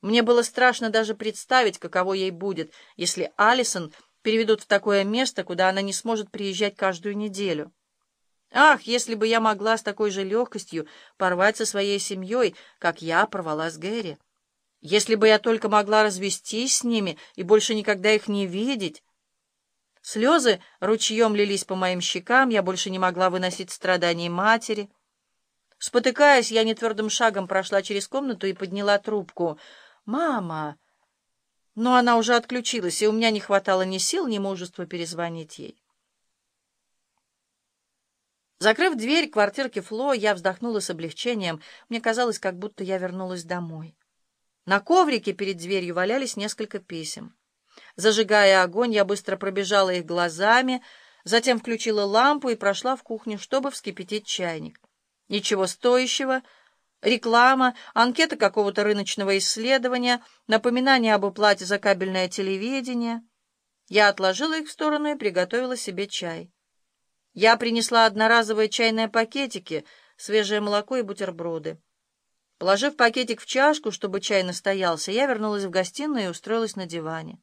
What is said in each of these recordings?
Мне было страшно даже представить, каково ей будет, если Алисон переведут в такое место, куда она не сможет приезжать каждую неделю. Ах, если бы я могла с такой же легкостью порвать со своей семьей, как я порвала с Гэри. Если бы я только могла развестись с ними и больше никогда их не видеть. Слезы ручьем лились по моим щекам, я больше не могла выносить страданий матери. Спотыкаясь, я нетвердым шагом прошла через комнату и подняла трубку. «Мама!» Но она уже отключилась, и у меня не хватало ни сил, ни мужества перезвонить ей. Закрыв дверь квартирки Фло, я вздохнула с облегчением. Мне казалось, как будто я вернулась домой. На коврике перед дверью валялись несколько писем. Зажигая огонь, я быстро пробежала их глазами, затем включила лампу и прошла в кухню, чтобы вскипятить чайник. Ничего стоящего. Реклама, анкета какого-то рыночного исследования, напоминание об уплате за кабельное телевидение. Я отложила их в сторону и приготовила себе чай. Я принесла одноразовые чайные пакетики, свежее молоко и бутерброды. Положив пакетик в чашку, чтобы чай настоялся, я вернулась в гостиную и устроилась на диване.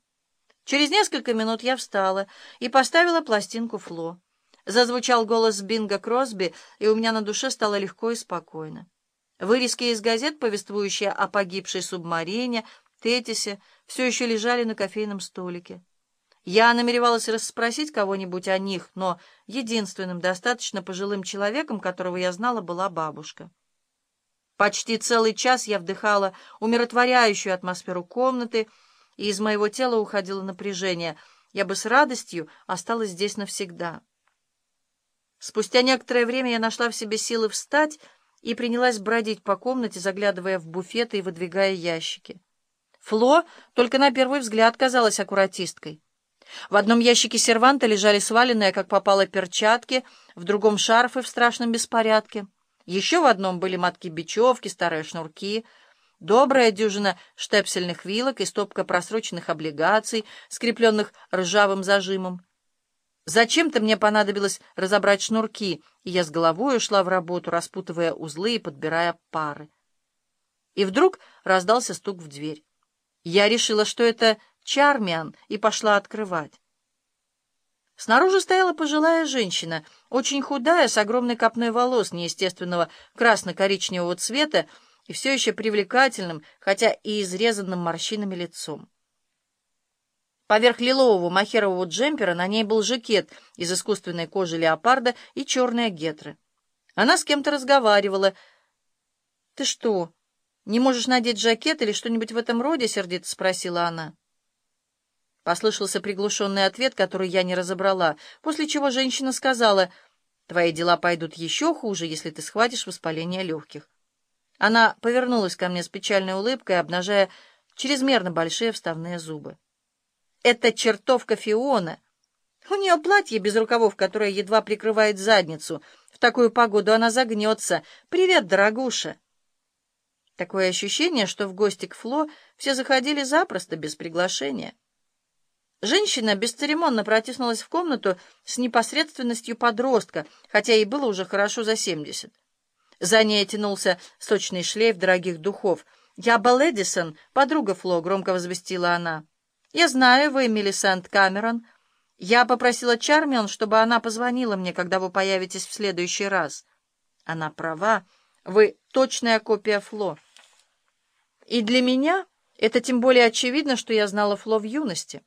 Через несколько минут я встала и поставила пластинку Фло. Зазвучал голос Бинга Кросби, и у меня на душе стало легко и спокойно. Вырезки из газет, повествующие о погибшей субмарине, Тетисе, все еще лежали на кофейном столике. Я намеревалась расспросить кого-нибудь о них, но единственным достаточно пожилым человеком, которого я знала, была бабушка. Почти целый час я вдыхала умиротворяющую атмосферу комнаты, и из моего тела уходило напряжение. Я бы с радостью осталась здесь навсегда. Спустя некоторое время я нашла в себе силы встать и принялась бродить по комнате, заглядывая в буфеты и выдвигая ящики. Фло только на первый взгляд казалась аккуратисткой. В одном ящике серванта лежали сваленные, как попало, перчатки, в другом — шарфы в страшном беспорядке. Еще в одном были мотки бечевки, старые шнурки, добрая дюжина штепсельных вилок и стопка просроченных облигаций, скрепленных ржавым зажимом. Зачем-то мне понадобилось разобрать шнурки, и я с головой ушла в работу, распутывая узлы и подбирая пары. И вдруг раздался стук в дверь. Я решила, что это Чармиан, и пошла открывать. Снаружи стояла пожилая женщина, очень худая, с огромной копной волос неестественного красно-коричневого цвета и все еще привлекательным, хотя и изрезанным морщинами лицом. Поверх лилового махерового джемпера на ней был жакет из искусственной кожи леопарда и черные гетры. Она с кем-то разговаривала. «Ты что, не можешь надеть жакет или что-нибудь в этом роде?» — сердито спросила она. Послышался приглушенный ответ, который я не разобрала, после чего женщина сказала, «Твои дела пойдут еще хуже, если ты схватишь воспаление легких». Она повернулась ко мне с печальной улыбкой, обнажая чрезмерно большие вставные зубы. «Это чертовка Фиона!» У нее платье без рукавов, которое едва прикрывает задницу. В такую погоду она загнется. «Привет, дорогуша!» Такое ощущение, что в гости к Фло все заходили запросто, без приглашения. Женщина бесцеремонно протиснулась в комнату с непосредственностью подростка, хотя ей было уже хорошо за семьдесят. За ней тянулся сочный шлейф дорогих духов. «Я Белл подруга Фло», — громко возвестила она. «Я знаю, вы Мелисент Камерон. Я попросила Чармион, чтобы она позвонила мне, когда вы появитесь в следующий раз». Она права. Вы точная копия Фло. И для меня это тем более очевидно, что я знала Фло в юности.